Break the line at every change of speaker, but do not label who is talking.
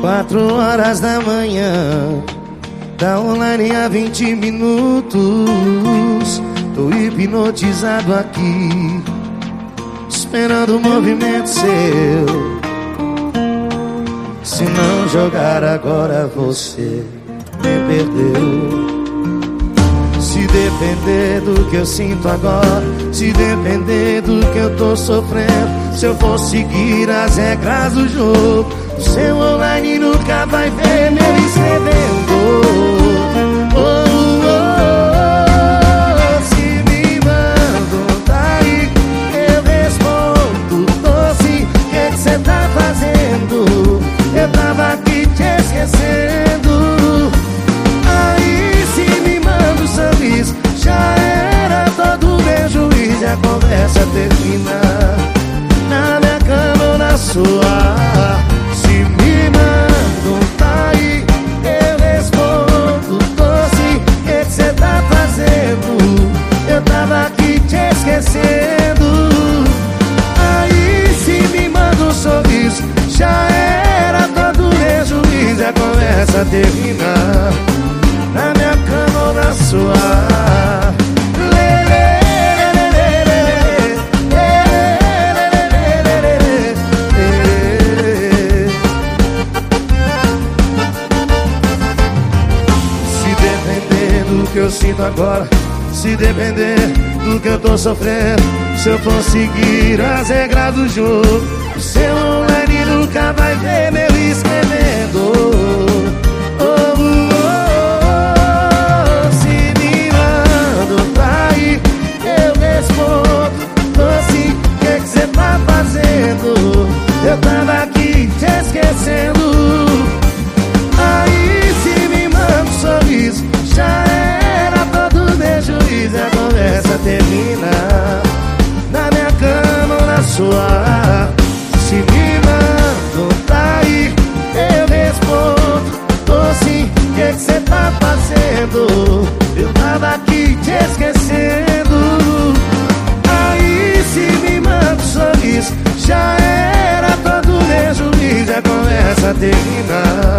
Quatro horas da manhã Tá online há 20 minutos. Tô hipnotizado aqui Esperando o movimento seu. Se não jogar agora você me perdeu. Se depender do que eu sinto agora, se depender do que eu tô sofrendo, se eu for seguir as regras do jogo, o seu online nunca vai ver meu escrevendo. Do que eu sinto agora, se depender do que eu tô sofrendo, se eu for seguir as regras do jogo, seu online nunca vai ver meu escrevendo. Se me mandou tá aí, eu respondo. Tô sim, o que é você tá fazendo? Eu tava aqui te esquecendo. Aí se me manda um sorriso, já era todo desumido já começa a terminar.